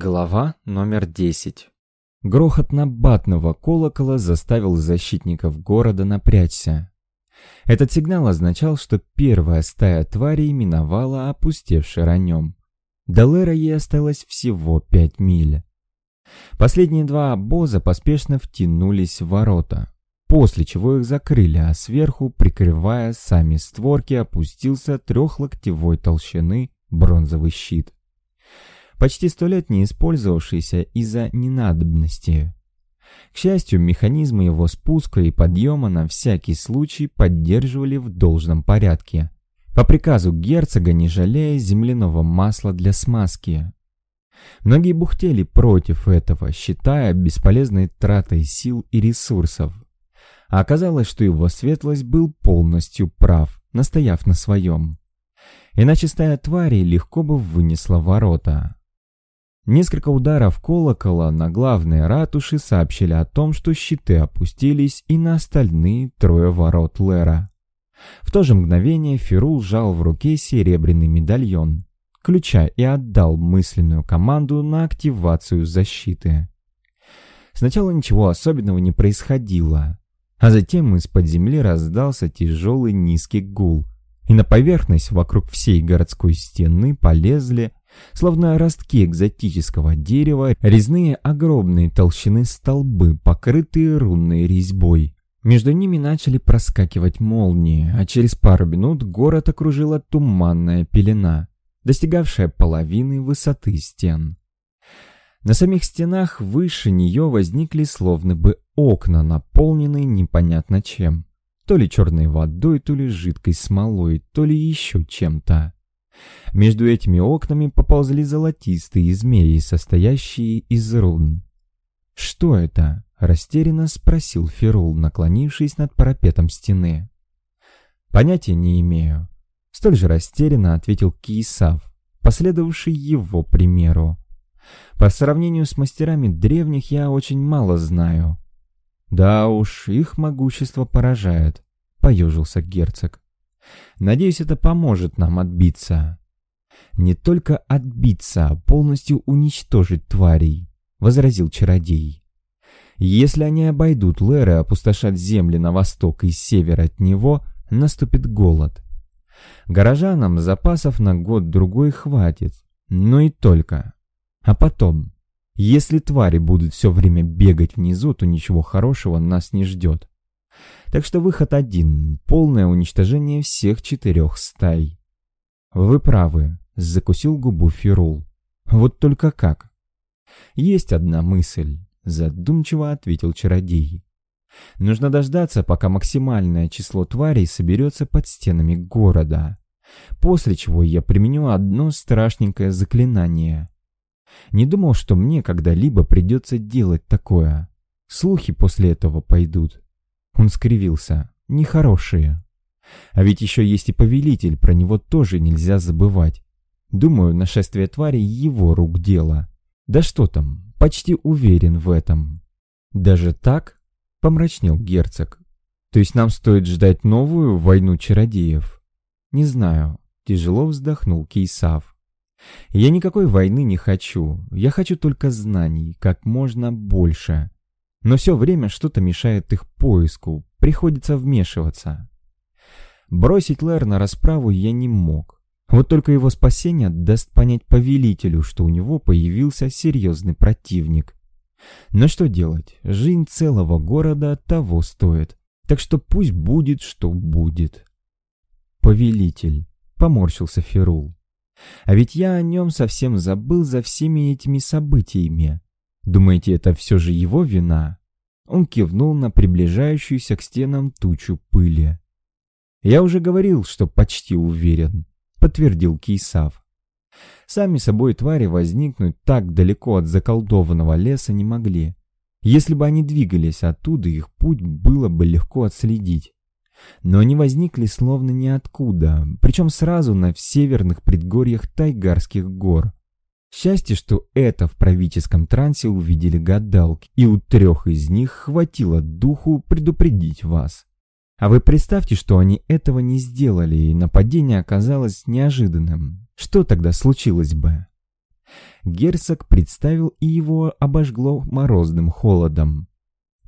Глава номер 10. Грохот набатного колокола заставил защитников города напрячься. Этот сигнал означал, что первая стая тварей миновала опустевший ранем. До Лера ей осталось всего пять миль. Последние два обоза поспешно втянулись в ворота, после чего их закрыли, а сверху, прикрывая сами створки, опустился трехлоктевой толщины бронзовый щит почти сто лет не использовавшийся из-за ненадобности. К счастью, механизмы его спуска и подъема на всякий случай поддерживали в должном порядке. По приказу герцога, не жалея земляного масла для смазки. Многие бухтели против этого, считая бесполезной тратой сил и ресурсов. А оказалось, что его светлость был полностью прав, настояв на своем. Иначе стая тварей легко бы вынесла ворота. Несколько ударов колокола на главной ратуши сообщили о том, что щиты опустились и на остальные трое ворот Лера. В то же мгновение Ферул сжал в руке серебряный медальон, ключа и отдал мысленную команду на активацию защиты. Сначала ничего особенного не происходило, а затем из-под земли раздался тяжелый низкий гул, и на поверхность вокруг всей городской стены полезли Словно ростки экзотического дерева, резные огромные толщины столбы, покрытые рунной резьбой. Между ними начали проскакивать молнии, а через пару минут город окружила туманная пелена, достигавшая половины высоты стен. На самих стенах выше нее возникли словно бы окна, наполненные непонятно чем. То ли черной водой, то ли жидкой смолой, то ли еще чем-то. Между этими окнами поползли золотистые змеи, состоящие из рун. «Что это?» — растерянно спросил Ферул, наклонившись над парапетом стены. «Понятия не имею», — столь же растерянно ответил Киесав, последовавший его примеру. «По сравнению с мастерами древних я очень мало знаю». «Да уж, их могущество поражает», — поежился герцог. Надеюсь, это поможет нам отбиться. Не только отбиться, а полностью уничтожить тварей, возразил чародей. Если они обойдут Леры и опустошат земли на восток и север от него, наступит голод. Горожанам запасов на год-другой хватит, но и только. А потом, если твари будут все время бегать внизу, то ничего хорошего нас не ждет. Так что выход один — полное уничтожение всех четырех стай. Вы правы, закусил губу Фирул. Вот только как? Есть одна мысль, задумчиво ответил чародей. Нужно дождаться, пока максимальное число тварей соберется под стенами города, после чего я применю одно страшненькое заклинание. Не думал, что мне когда-либо придется делать такое. Слухи после этого пойдут. Он скривился. Нехорошие. А ведь еще есть и повелитель, про него тоже нельзя забывать. Думаю, нашествие тварей его рук дело. Да что там, почти уверен в этом. Даже так? Помрачнел герцог. То есть нам стоит ждать новую войну чародеев? Не знаю. Тяжело вздохнул Кейсав. Я никакой войны не хочу. Я хочу только знаний, как можно больше. Но все время что-то мешает их поиску, приходится вмешиваться. Бросить Лэр на расправу я не мог. Вот только его спасение даст понять повелителю, что у него появился серьезный противник. Но что делать? Жизнь целого города того стоит. Так что пусть будет, что будет. Повелитель, поморщился Ферул. А ведь я о нем совсем забыл за всеми этими событиями. Думаете, это все же его вина? Он кивнул на приближающуюся к стенам тучу пыли. «Я уже говорил, что почти уверен», — подтвердил Кейсав. Сами собой твари возникнуть так далеко от заколдованного леса не могли. Если бы они двигались оттуда, их путь было бы легко отследить. Но они возникли словно ниоткуда, причем сразу на северных предгорьях Тайгарских гор. Счастье, что это в правительском трансе увидели гадалки, и у трех из них хватило духу предупредить вас. А вы представьте, что они этого не сделали, и нападение оказалось неожиданным. Что тогда случилось бы? Герцог представил и его обожгло морозным холодом.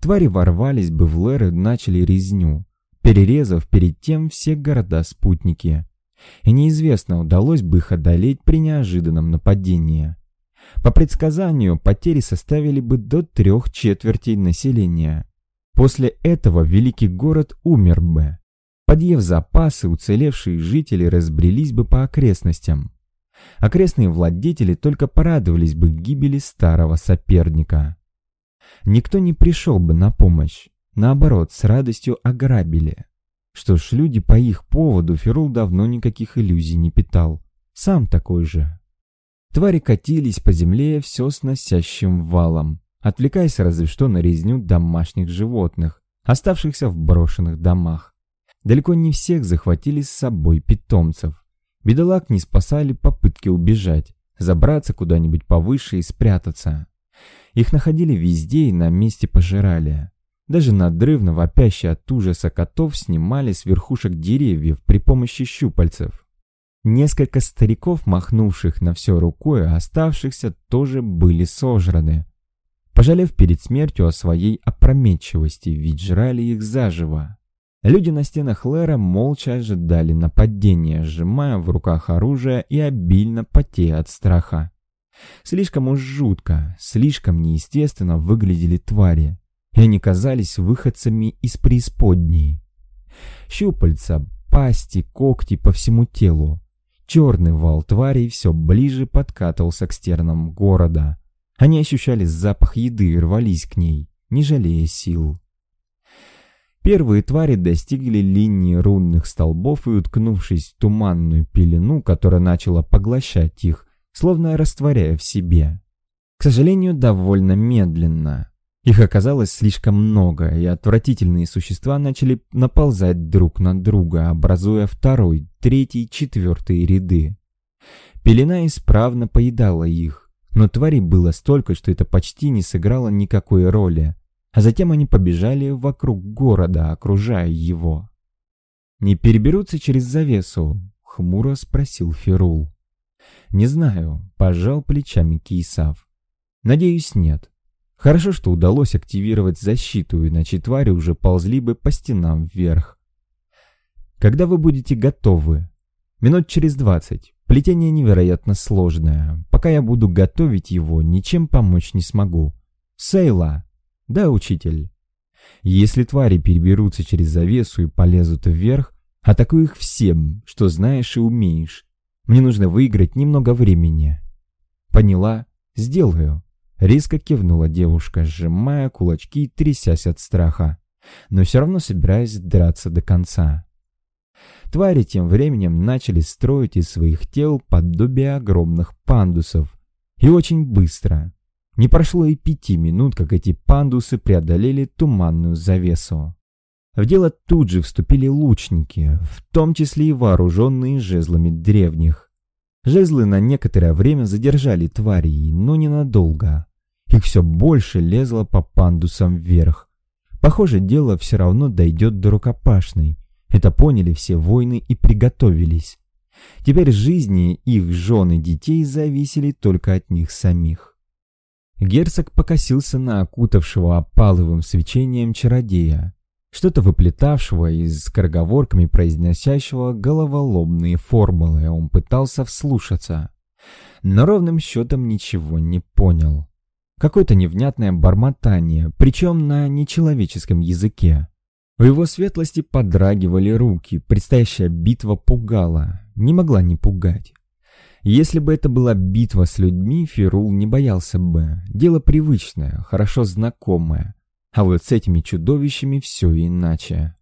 Твари ворвались бы в Лэр и начали резню, перерезав перед тем все города-спутники. И неизвестно, удалось бы их одолеть при неожиданном нападении. По предсказанию, потери составили бы до трех четвертей населения. После этого великий город умер бы. Подъев запасы, уцелевшие жители разбрелись бы по окрестностям. Окрестные владетели только порадовались бы гибели старого соперника. Никто не пришел бы на помощь. Наоборот, с радостью ограбили. Что ж, люди по их поводу Ферул давно никаких иллюзий не питал. Сам такой же. Твари катились по земле все сносящим валом, отвлекаясь разве что на резню домашних животных, оставшихся в брошенных домах. Далеко не всех захватили с собой питомцев. Бедолаг не спасали попытки убежать, забраться куда-нибудь повыше и спрятаться. Их находили везде и на месте пожирали. Даже надрывно вопящие от ужаса котов снимали с верхушек деревьев при помощи щупальцев. Несколько стариков, махнувших на все рукой, а оставшихся тоже были сожраны. Пожалев перед смертью о своей опрометчивости, ведь жрали их заживо. Люди на стенах Лера молча ожидали нападения, сжимая в руках оружие и обильно потея от страха. Слишком уж жутко, слишком неестественно выглядели твари, и они казались выходцами из преисподней. Щупальца, пасти, когти по всему телу, Черный вал тварей все ближе подкатывался к стернам города. Они ощущали запах еды и рвались к ней, не жалея сил. Первые твари достигли линии рунных столбов и, уткнувшись в туманную пелену, которая начала поглощать их, словно растворяя в себе. К сожалению, довольно медленно. Их оказалось слишком много, и отвратительные существа начали наползать друг на друга, образуя второй, третий, четвертый ряды. Пелена исправно поедала их, но тварей было столько, что это почти не сыграло никакой роли, а затем они побежали вокруг города, окружая его. «Не переберутся через завесу?» — хмуро спросил Ферул. «Не знаю», — пожал плечами Кисав. «Надеюсь, нет. Хорошо, что удалось активировать защиту, иначе твари уже ползли бы по стенам вверх. Когда вы будете готовы? Минут через двадцать. Плетение невероятно сложное. Пока я буду готовить его, ничем помочь не смогу. Сейла. Да, учитель. Если твари переберутся через завесу и полезут вверх, атакуй их всем, что знаешь и умеешь. Мне нужно выиграть немного времени. Поняла? Сделаю. Резко кивнула девушка, сжимая кулачки и трясясь от страха, но все равно собираясь драться до конца. Твари тем временем начали строить из своих тел подобие огромных пандусов. И очень быстро. Не прошло и пяти минут, как эти пандусы преодолели туманную завесу. В дело тут же вступили лучники, в том числе и вооруженные жезлами древних. Жезлы на некоторое время задержали тварей, но ненадолго. Их все больше лезло по пандусам вверх. Похоже, дело все равно дойдет до рукопашной. Это поняли все воины и приготовились. Теперь жизни их жен и детей зависели только от них самих. Герцог покосился на окутавшего опаловым свечением чародея, что-то выплетавшего и с скороговорками произносящего головоломные формулы. Он пытался вслушаться, но ровным счетом ничего не понял. Какое-то невнятное бормотание, причем на нечеловеческом языке. У его светлости подрагивали руки, предстоящая битва пугала, не могла не пугать. Если бы это была битва с людьми, Фирул не боялся бы. Дело привычное, хорошо знакомое. А вот с этими чудовищами все иначе.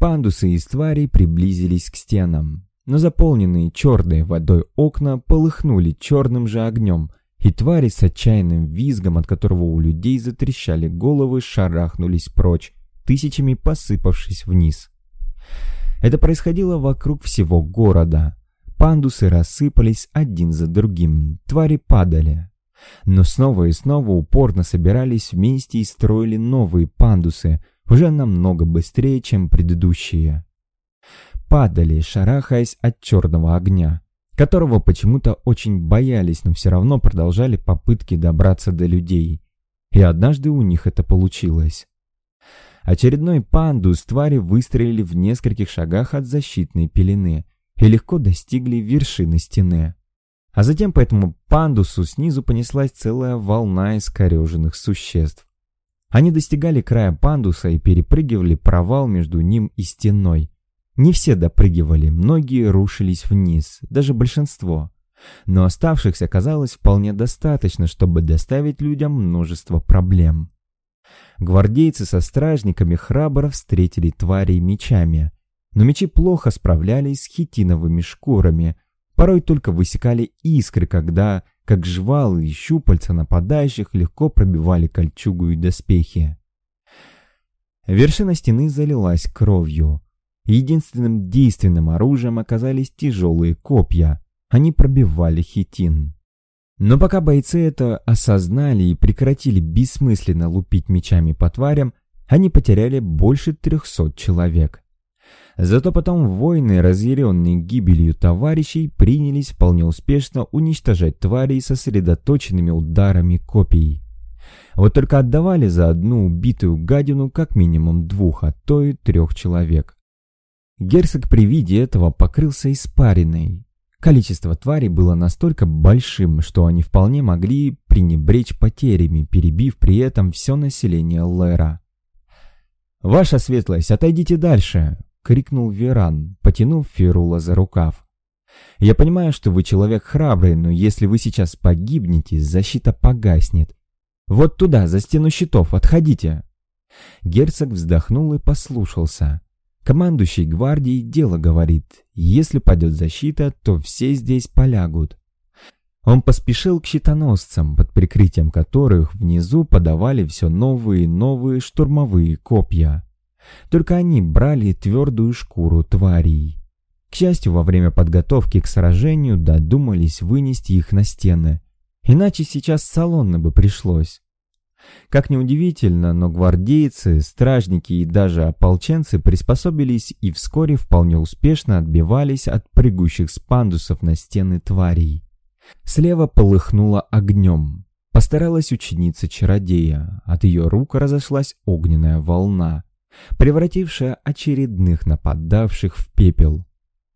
Пандусы из тварей приблизились к стенам, но заполненные черной водой окна полыхнули черным же огнем, и твари с отчаянным визгом, от которого у людей затрещали головы, шарахнулись прочь, тысячами посыпавшись вниз. Это происходило вокруг всего города. Пандусы рассыпались один за другим, твари падали. Но снова и снова упорно собирались вместе и строили новые пандусы, уже намного быстрее, чем предыдущие. Падали, шарахаясь от черного огня, которого почему-то очень боялись, но все равно продолжали попытки добраться до людей. И однажды у них это получилось. Очередной пандус твари выстрелили в нескольких шагах от защитной пелены и легко достигли вершины стены. А затем по этому пандусу снизу понеслась целая волна искореженных существ. Они достигали края пандуса и перепрыгивали провал между ним и стеной. Не все допрыгивали, многие рушились вниз, даже большинство. Но оставшихся оказалось вполне достаточно, чтобы доставить людям множество проблем. Гвардейцы со стражниками храбро встретили тварей мечами, но мечи плохо справлялись с хитиновыми шкурами, порой только высекали искры, когда, как жвалы и щупальца нападающих, легко пробивали кольчугу и доспехи. Вершина стены залилась кровью. Единственным действенным оружием оказались тяжелые копья. Они пробивали хитин. Но пока бойцы это осознали и прекратили бессмысленно лупить мечами по тварям, они потеряли больше трехсот человек. Зато потом воины, разъяренные гибелью товарищей, принялись вполне успешно уничтожать тварей сосредоточенными ударами копий. Вот только отдавали за одну убитую гадину как минимум двух, а то и трех человек. Герцог при виде этого покрылся испариной, Количество тварей было настолько большим, что они вполне могли пренебречь потерями, перебив при этом все население Лера. «Ваша светлость, отойдите дальше!» — крикнул Веран, потянув Ферула за рукав. «Я понимаю, что вы человек храбрый, но если вы сейчас погибнете, защита погаснет. Вот туда, за стену щитов, отходите!» Герцог вздохнул и послушался. Командующий гвардией дело говорит. Если падет защита, то все здесь полягут. Он поспешил к щитоносцам, под прикрытием которых внизу подавали все новые и новые штурмовые копья. Только они брали твердую шкуру тварей. К счастью, во время подготовки к сражению додумались вынести их на стены. Иначе сейчас салонно бы пришлось. Как ни удивительно, но гвардейцы, стражники и даже ополченцы приспособились и вскоре вполне успешно отбивались от прыгущих с пандусов на стены тварей. Слева полыхнуло огнем. Постаралась ученица-чародея. От ее рук разошлась огненная волна, превратившая очередных нападавших в пепел.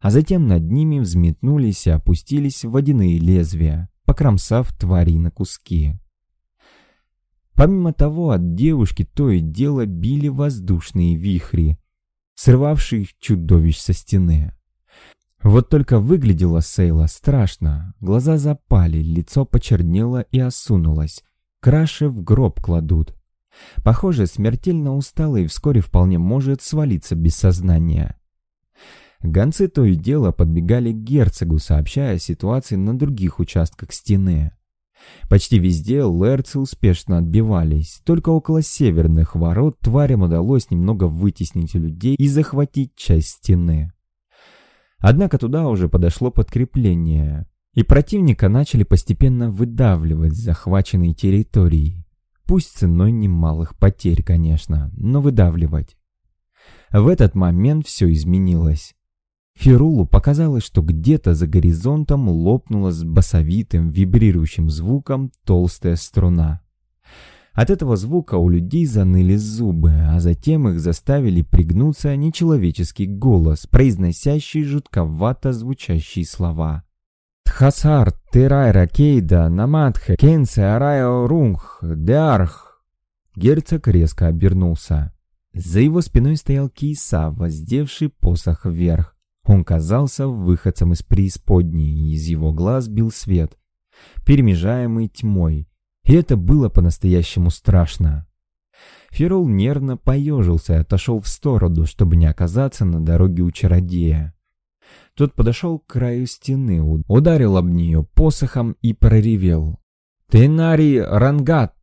А затем над ними взметнулись и опустились водяные лезвия, покромсав тварей на куски. Помимо того, от девушки то и дело били воздушные вихри, срывавшие чудовищ со стены. Вот только выглядела Сейла страшно, глаза запали, лицо почернело и осунулось, краши в гроб кладут. Похоже, смертельно устала и вскоре вполне может свалиться без сознания. Гонцы то и дело подбегали к герцогу, сообщая о ситуации на других участках стены. Почти везде лэрцы успешно отбивались, только около северных ворот тварям удалось немного вытеснить людей и захватить часть стены. Однако туда уже подошло подкрепление, и противника начали постепенно выдавливать с захваченной территории. Пусть ценой немалых потерь, конечно, но выдавливать. В этот момент все изменилось. Фирулу показалось, что где-то за горизонтом лопнула с басовитым вибрирующим звуком толстая струна. От этого звука у людей заныли зубы, а затем их заставили пригнуться нечеловеческий голос, произносящий жутковато звучащие слова. «Тхасар, Терайра, Кейда, Намадхе, Кенсе, Арайо, Рунг, Деарх!» Герцог резко обернулся. За его спиной стоял Кейса, воздевший посох вверх. Он казался выходцем из преисподней, и из его глаз бил свет, перемежаемый тьмой, и это было по-настоящему страшно. Ферол нервно поежился и отошел в сторону, чтобы не оказаться на дороге у чародея. Тот подошел к краю стены, ударил об нее посохом и проревел. «Тенари рангат!»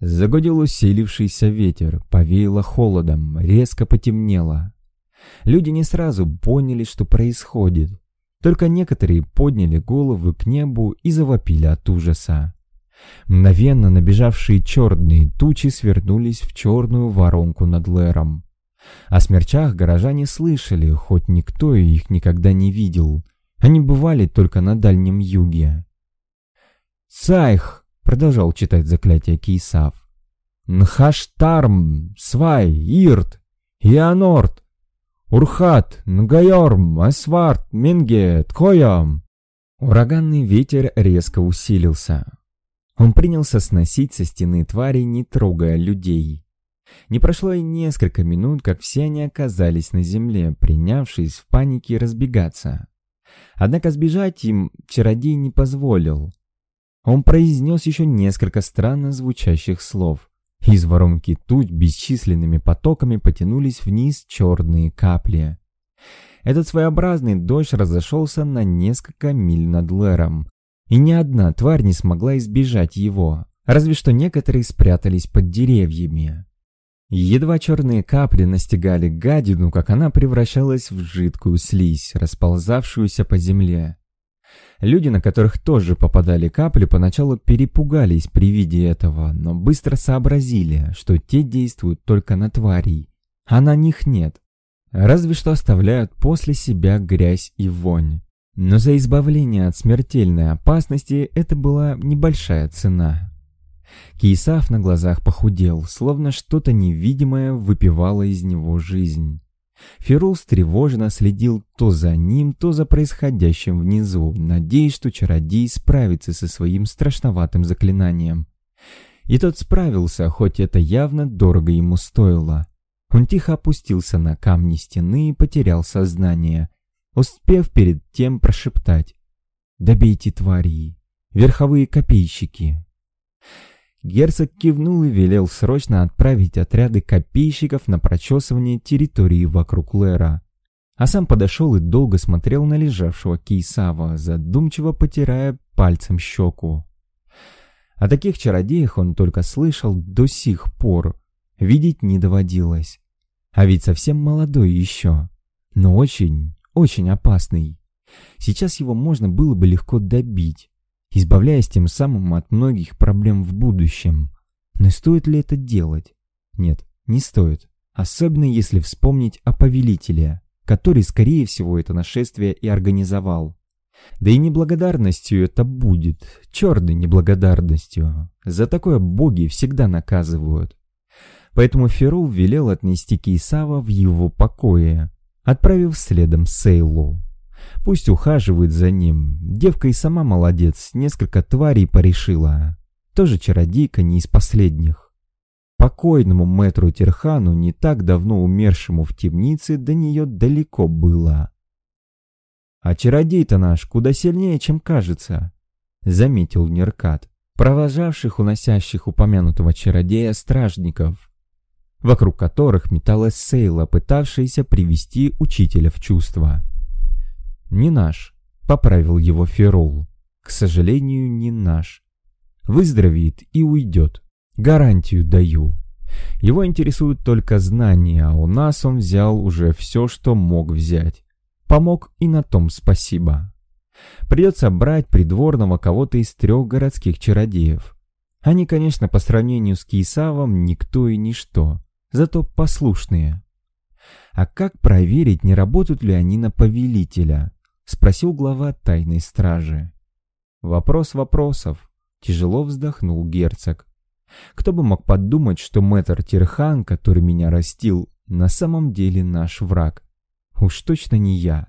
Загудел усилившийся ветер, повеяло холодом, резко потемнело. Люди не сразу поняли, что происходит. Только некоторые подняли головы к небу и завопили от ужаса. Мгновенно набежавшие черные тучи свернулись в черную воронку над Лером. О смерчах горожане слышали, хоть никто их никогда не видел. Они бывали только на Дальнем Юге. «Сайх!» — продолжал читать заклятие Кейсав. «Нхаштарм, Свай, Ирт, Ианорт, Урхат, Нгайорм, Асварт, Минге, Ткоям!» Ураганный ветер резко усилился. Он принялся сносить со стены твари, не трогая людей. Не прошло и несколько минут, как все они оказались на земле, принявшись в панике разбегаться. Однако сбежать им чародей не позволил. Он произнес еще несколько странно звучащих слов. Из воронки туч бесчисленными потоками потянулись вниз черные капли. Этот своеобразный дождь разошелся на несколько миль над Лером, и ни одна тварь не смогла избежать его, разве что некоторые спрятались под деревьями. Едва черные капли настигали гадину, как она превращалась в жидкую слизь, расползавшуюся по земле. Люди, на которых тоже попадали капли, поначалу перепугались при виде этого, но быстро сообразили, что те действуют только на тварей, а на них нет. Разве что оставляют после себя грязь и вонь. Но за избавление от смертельной опасности это была небольшая цена. Кейсав на глазах похудел, словно что-то невидимое выпивало из него жизнь. Ферул встревоженно следил то за ним, то за происходящим внизу, надеясь, что чародей справится со своим страшноватым заклинанием. И тот справился, хоть это явно дорого ему стоило. Он тихо опустился на камни стены и потерял сознание, успев перед тем прошептать «Добейте твари, верховые копейщики». Герцог кивнул и велел срочно отправить отряды копейщиков на прочесывание территории вокруг Лера. А сам подошел и долго смотрел на лежавшего Кейсава, задумчиво потирая пальцем щеку. О таких чародеях он только слышал до сих пор, видеть не доводилось. А ведь совсем молодой еще, но очень, очень опасный. Сейчас его можно было бы легко добить, избавляясь тем самым от многих проблем в будущем. Но стоит ли это делать? Нет, не стоит. Особенно если вспомнить о повелителе, который, скорее всего, это нашествие и организовал. Да и неблагодарностью это будет, черной неблагодарностью. За такое боги всегда наказывают. Поэтому Ферул велел отнести Кейсава в его покое, отправив следом Сейлу. Пусть ухаживает за ним. Девка и сама молодец, несколько тварей порешила. Тоже чародейка не из последних. Покойному мэтру Терхану, не так давно умершему в темнице, до нее далеко было. «А чародей-то наш куда сильнее, чем кажется», — заметил Неркат, провожавших уносящих упомянутого чародея стражников, вокруг которых металась Сейла, пытавшаяся привести учителя в чувство. «Не наш», — поправил его Ферол. «К сожалению, не наш. Выздоровеет и уйдет. Гарантию даю. Его интересуют только знания, а у нас он взял уже все, что мог взять. Помог и на том спасибо. Придется брать придворного кого-то из трех городских чародеев. Они, конечно, по сравнению с Кейсавом никто и ничто, зато послушные. А как проверить, не работают ли они на повелителя? — спросил глава тайной стражи. «Вопрос вопросов», — тяжело вздохнул герцог. «Кто бы мог подумать, что мэтр Тирхан, который меня растил, на самом деле наш враг? Уж точно не я.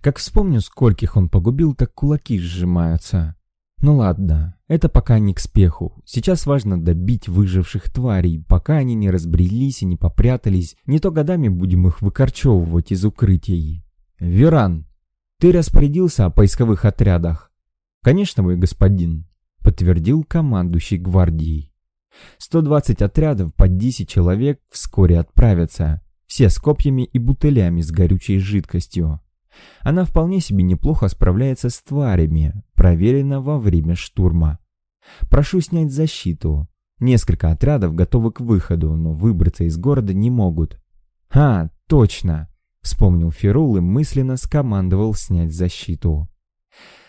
Как вспомню, скольких он погубил, так кулаки сжимаются. Ну ладно, это пока не к спеху. Сейчас важно добить выживших тварей, пока они не разбрелись и не попрятались, не то годами будем их выкорчевывать из укрытий. Веран, ты распорядился о поисковых отрядах? Конечно, мой господин, подтвердил командующий гвардией. 120 отрядов по 10 человек вскоре отправятся, все с копьями и бутылями с горючей жидкостью. Она вполне себе неплохо справляется с тварями, проверена во время штурма. Прошу снять защиту. Несколько отрядов готовы к выходу, но выбраться из города не могут. А, точно. Вспомнил Ферул и мысленно скомандовал снять защиту.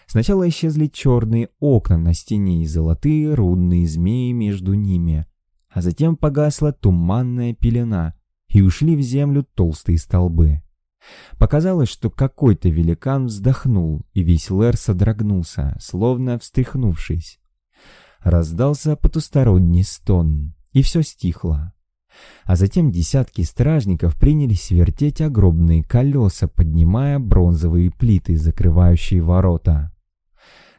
Сначала исчезли черные окна на стене и золотые рудные змеи между ними, а затем погасла туманная пелена, и ушли в землю толстые столбы. Показалось, что какой-то великан вздохнул, и весь Лэр содрогнулся, словно встряхнувшись. Раздался потусторонний стон, и все стихло. А затем десятки стражников принялись вертеть огромные колеса, поднимая бронзовые плиты, закрывающие ворота.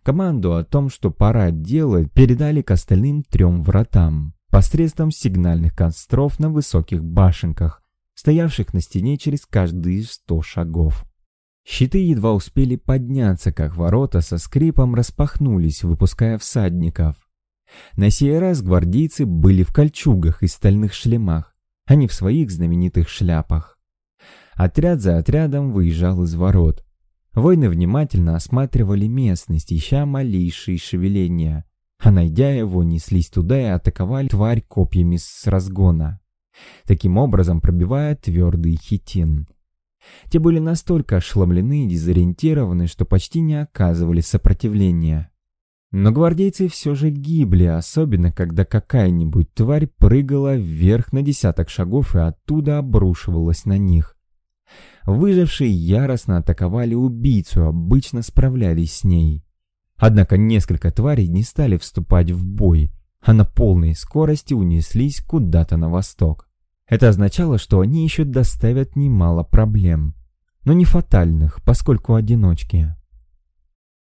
Команду о том, что пора делать, передали к остальным трем вратам посредством сигнальных костров на высоких башенках, стоявших на стене через каждые сто шагов. Щиты едва успели подняться, как ворота со скрипом распахнулись, выпуская всадников. На сей раз гвардейцы были в кольчугах и стальных шлемах, а не в своих знаменитых шляпах. Отряд за отрядом выезжал из ворот. Воины внимательно осматривали местность, ища малейшие шевеления, а найдя его, неслись туда и атаковали тварь копьями с разгона, таким образом пробивая твердый хитин. Те были настолько ошеломлены и дезориентированы, что почти не оказывали сопротивления. Но гвардейцы все же гибли, особенно когда какая-нибудь тварь прыгала вверх на десяток шагов и оттуда обрушивалась на них. Выжившие яростно атаковали убийцу, обычно справлялись с ней. Однако несколько тварей не стали вступать в бой, а на полной скорости унеслись куда-то на восток. Это означало, что они еще доставят немало проблем, но не фатальных, поскольку одиночки.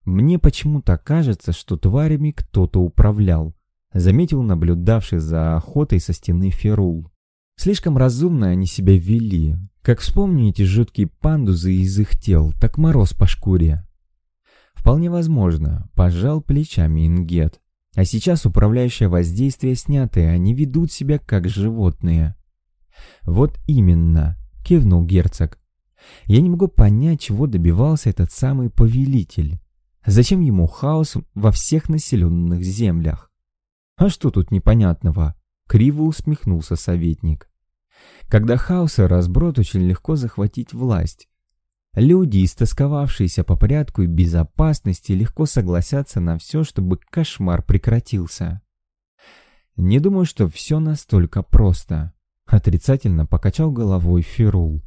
Мне почему-то кажется, что тварями кто-то управлял, заметил наблюдавший за охотой со стены Ферул. Слишком разумно они себя вели. Как вспомню эти жуткие пандузы из их тел, так мороз по шкуре. Вполне возможно, пожал плечами Ингет. А сейчас управляющее воздействие и они ведут себя как животные. Вот именно, кивнул герцог. Я не могу понять, чего добивался этот самый повелитель. Зачем ему хаос во всех населенных землях? А что тут непонятного? Криво усмехнулся советник. Когда хаос и разброд очень легко захватить власть. Люди, истосковавшиеся по порядку и безопасности, легко согласятся на все, чтобы кошмар прекратился. Не думаю, что все настолько просто. Отрицательно покачал головой Ферул.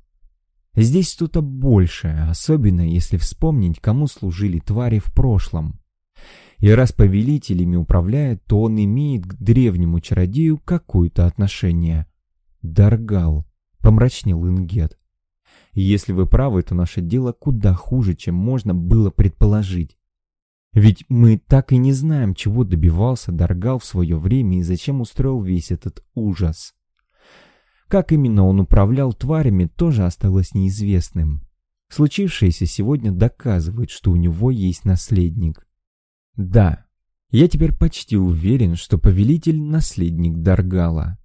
Здесь что-то большее, особенно если вспомнить, кому служили твари в прошлом. И раз повелителями управляет, то он имеет к древнему чародею какое-то отношение. Даргал, помрачнел Ингет. Если вы правы, то наше дело куда хуже, чем можно было предположить. Ведь мы так и не знаем, чего добивался Даргал в свое время и зачем устроил весь этот ужас. Как именно он управлял тварями, тоже осталось неизвестным. Случившееся сегодня доказывает, что у него есть наследник. Да, я теперь почти уверен, что повелитель — наследник Даргала.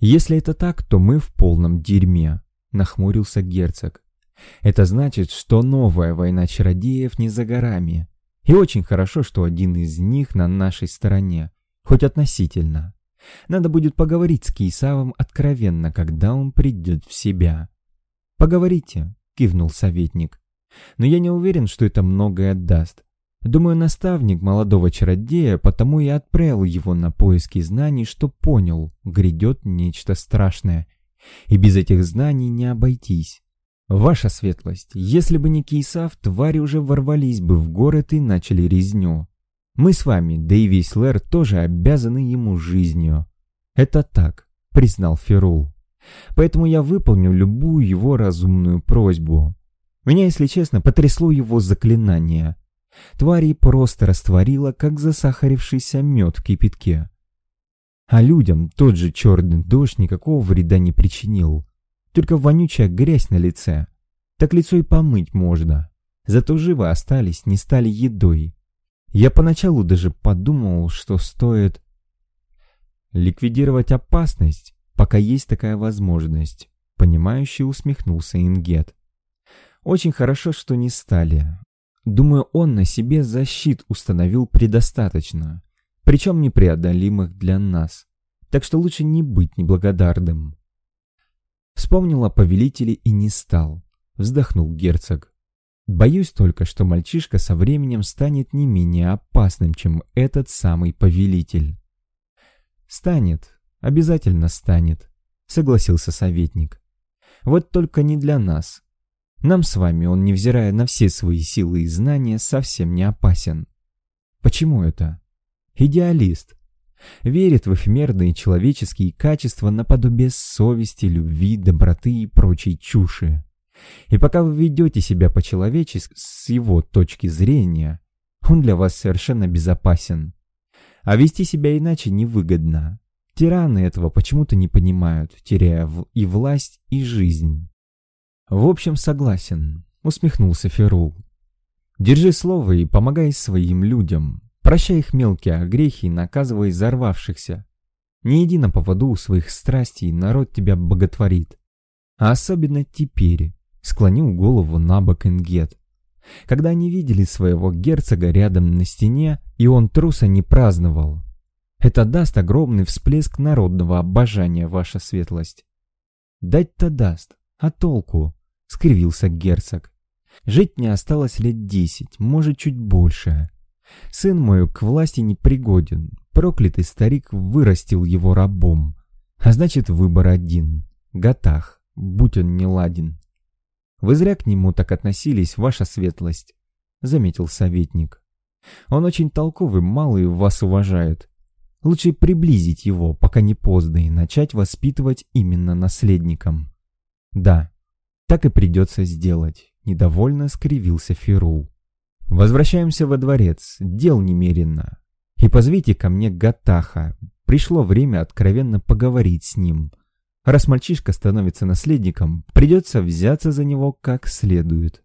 Если это так, то мы в полном дерьме, — нахмурился герцог. Это значит, что новая война чародеев не за горами. И очень хорошо, что один из них на нашей стороне, хоть относительно. Надо будет поговорить с Кейсавом откровенно, когда он придет в себя. «Поговорите», — кивнул советник. «Но я не уверен, что это многое даст. Думаю, наставник молодого чародея потому и отправил его на поиски знаний, что понял, грядет нечто страшное. И без этих знаний не обойтись. Ваша светлость, если бы не Кейсав, твари уже ворвались бы в город и начали резню. Мы с вами, да и весь Лэр тоже обязаны ему жизнью. Это так, признал Ферул. Поэтому я выполню любую его разумную просьбу. Меня, если честно, потрясло его заклинание. Твари просто растворило, как засахарившийся мед в кипятке. А людям тот же черный дождь никакого вреда не причинил. Только вонючая грязь на лице. Так лицо и помыть можно. Зато живы остались, не стали едой. Я поначалу даже подумал, что стоит ликвидировать опасность, пока есть такая возможность, понимающе усмехнулся Ингет. Очень хорошо, что не стали. Думаю, он на себе защит установил предостаточно, причем непреодолимых для нас. Так что лучше не быть неблагодарным. Вспомнил о повелителе и не стал. Вздохнул герцог. Боюсь только, что мальчишка со временем станет не менее опасным, чем этот самый повелитель. Станет, обязательно станет, согласился советник. Вот только не для нас. Нам с вами он, невзирая на все свои силы и знания, совсем не опасен. Почему это? Идеалист. Верит в эфемерные человеческие качества наподобие совести, любви, доброты и прочей чуши. И пока вы ведете себя по-человечески, с его точки зрения, он для вас совершенно безопасен. А вести себя иначе невыгодно. Тираны этого почему-то не понимают, теряя и власть, и жизнь. В общем, согласен, усмехнулся Ферул. Держи слово и помогай своим людям. Прощай их мелкие огрехи и наказывай взорвавшихся. Не иди на поводу у своих страстей, народ тебя боготворит. А особенно теперь, склонил голову на бок Ингет. Когда они видели своего герцога рядом на стене, и он труса не праздновал. Это даст огромный всплеск народного обожания, ваша светлость. Дать-то даст, а толку? Скривился герцог. Жить мне осталось лет десять, может, чуть больше. Сын мой к власти не пригоден. Проклятый старик вырастил его рабом. А значит, выбор один. Гатах, будь он не ладен. Вы зря к нему так относились, ваша светлость, заметил советник. Он очень толковый, малый вас уважает. Лучше приблизить его, пока не поздно, и начать воспитывать именно наследником. Да, так и придется сделать, недовольно скривился Фирул. Возвращаемся во дворец, дел немерено. И позовите ко мне Гатаха, пришло время откровенно поговорить с ним. Раз мальчишка становится наследником, придется взяться за него как следует.